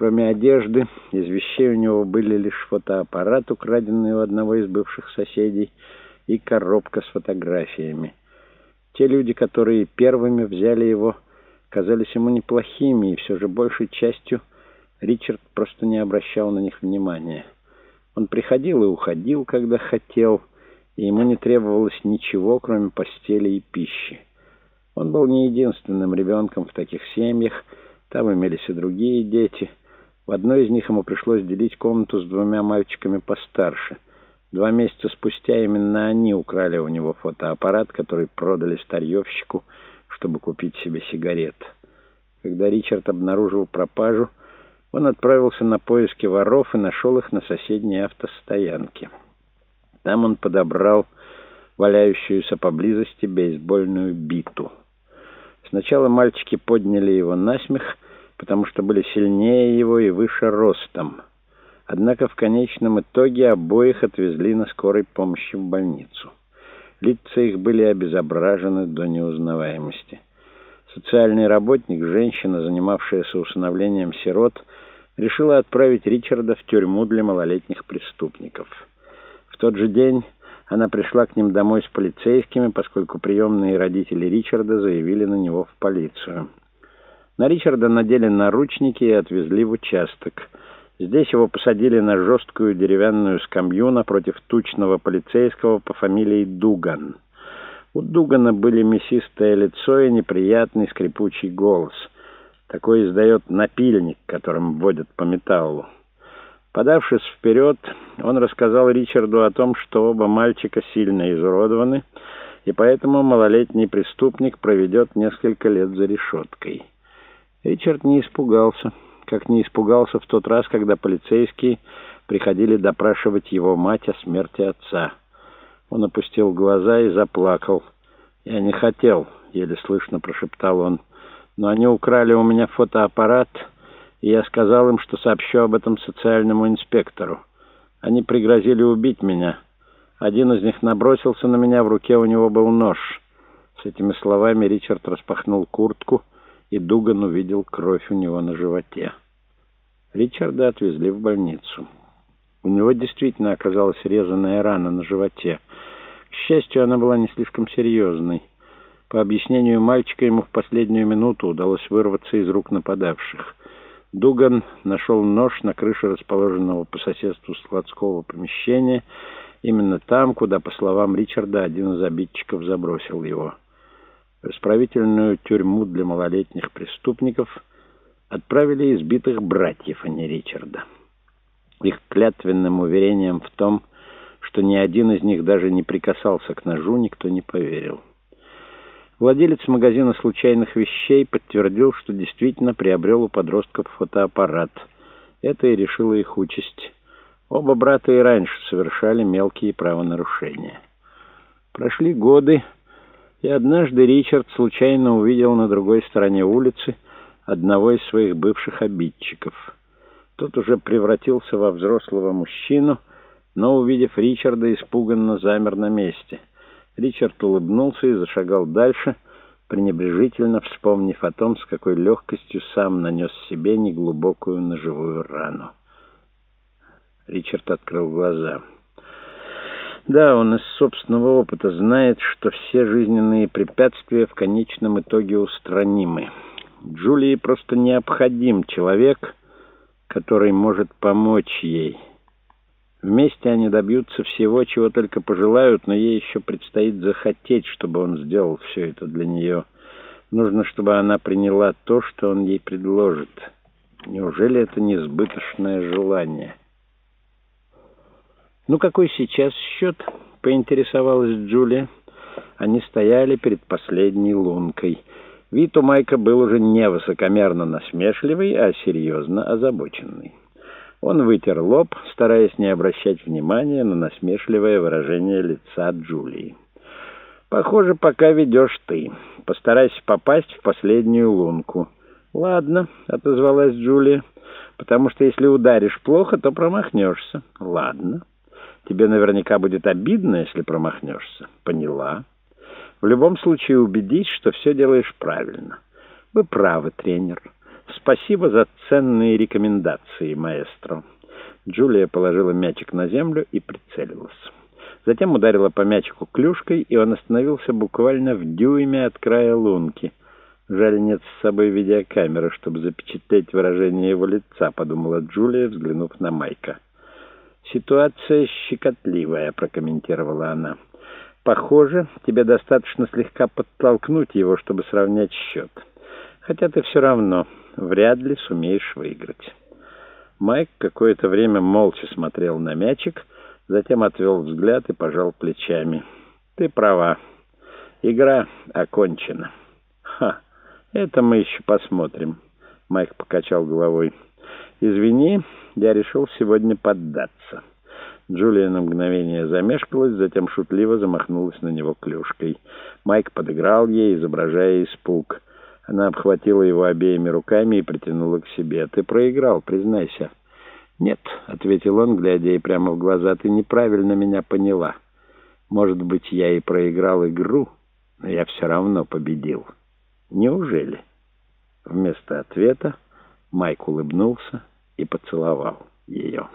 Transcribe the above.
Кроме одежды, из вещей у него были лишь фотоаппарат, украденный у одного из бывших соседей, и коробка с фотографиями. Те люди, которые первыми взяли его, казались ему неплохими, и все же большей частью Ричард просто не обращал на них внимания. Он приходил и уходил, когда хотел, и ему не требовалось ничего, кроме постели и пищи. Он был не единственным ребенком в таких семьях, там имелись и другие дети. В одной из них ему пришлось делить комнату с двумя мальчиками постарше. Два месяца спустя именно они украли у него фотоаппарат, который продали старьевщику, чтобы купить себе сигарет. Когда Ричард обнаружил пропажу, он отправился на поиски воров и нашел их на соседней автостоянке. Там он подобрал валяющуюся поблизости бейсбольную биту. Сначала мальчики подняли его на смех, потому что были сильнее его и выше ростом. Однако в конечном итоге обоих отвезли на скорой помощи в больницу. Лица их были обезображены до неузнаваемости. Социальный работник, женщина, занимавшаяся усыновлением сирот, решила отправить Ричарда в тюрьму для малолетних преступников. В тот же день она пришла к ним домой с полицейскими, поскольку приемные родители Ричарда заявили на него в полицию. На Ричарда надели наручники и отвезли в участок. Здесь его посадили на жесткую деревянную скамью напротив тучного полицейского по фамилии Дуган. У Дугана были мясистое лицо и неприятный скрипучий голос. Такой издает напильник, которым вводят по металлу. Подавшись вперед, он рассказал Ричарду о том, что оба мальчика сильно изуродованы, и поэтому малолетний преступник проведет несколько лет за решеткой. Ричард не испугался, как не испугался в тот раз, когда полицейские приходили допрашивать его мать о смерти отца. Он опустил глаза и заплакал. «Я не хотел», — еле слышно прошептал он, — «но они украли у меня фотоаппарат» и я сказал им, что сообщу об этом социальному инспектору. Они пригрозили убить меня. Один из них набросился на меня, в руке у него был нож. С этими словами Ричард распахнул куртку, и Дуган увидел кровь у него на животе. Ричарда отвезли в больницу. У него действительно оказалась резаная рана на животе. К счастью, она была не слишком серьезной. По объяснению мальчика, ему в последнюю минуту удалось вырваться из рук нападавших. Дуган нашел нож на крыше расположенного по соседству складского помещения, именно там, куда, по словам Ричарда, один из обидчиков забросил его. Исправительную тюрьму для малолетних преступников отправили избитых братьев, а не Ричарда. Их клятвенным уверением в том, что ни один из них даже не прикасался к ножу, никто не поверил. Владелец магазина случайных вещей подтвердил, что действительно приобрел у подростков фотоаппарат. Это и решило их участь. Оба брата и раньше совершали мелкие правонарушения. Прошли годы, и однажды Ричард случайно увидел на другой стороне улицы одного из своих бывших обидчиков. Тот уже превратился во взрослого мужчину, но, увидев Ричарда, испуганно замер на месте — Ричард улыбнулся и зашагал дальше, пренебрежительно вспомнив о том, с какой легкостью сам нанес себе неглубокую ножевую рану. Ричард открыл глаза. Да, он из собственного опыта знает, что все жизненные препятствия в конечном итоге устранимы. Джулии просто необходим человек, который может помочь ей. Вместе они добьются всего, чего только пожелают, но ей еще предстоит захотеть, чтобы он сделал все это для нее. Нужно, чтобы она приняла то, что он ей предложит. Неужели это несбыточное желание? «Ну, какой сейчас счет?» — поинтересовалась Джулия. Они стояли перед последней лункой. Вид у Майка был уже не высокомерно насмешливый, а серьезно озабоченный. Он вытер лоб, стараясь не обращать внимания на насмешливое выражение лица Джулии. «Похоже, пока ведешь ты. Постарайся попасть в последнюю лунку». «Ладно», — отозвалась Джулия, — «потому что если ударишь плохо, то промахнешься». «Ладно. Тебе наверняка будет обидно, если промахнешься». «Поняла. В любом случае убедись, что все делаешь правильно». «Вы правы, тренер». «Спасибо за ценные рекомендации, маэстро». Джулия положила мячик на землю и прицелилась. Затем ударила по мячику клюшкой, и он остановился буквально в дюйме от края лунки. «Жаль, нет с собой видеокамеры, чтобы запечатлеть выражение его лица», — подумала Джулия, взглянув на Майка. «Ситуация щекотливая», — прокомментировала она. «Похоже, тебе достаточно слегка подтолкнуть его, чтобы сравнять счет. Хотя ты все равно вряд ли сумеешь выиграть». Майк какое-то время молча смотрел на мячик, затем отвел взгляд и пожал плечами. «Ты права. Игра окончена». «Ха, это мы еще посмотрим», — Майк покачал головой. «Извини, я решил сегодня поддаться». Джулия на мгновение замешкалась, затем шутливо замахнулась на него клюшкой. Майк подыграл ей, изображая испуг. Она обхватила его обеими руками и притянула к себе. «Ты проиграл, признайся». «Нет», — ответил он, глядя ей прямо в глаза, — «ты неправильно меня поняла. Может быть, я и проиграл игру, но я все равно победил». «Неужели?» Вместо ответа Майк улыбнулся и поцеловал ее.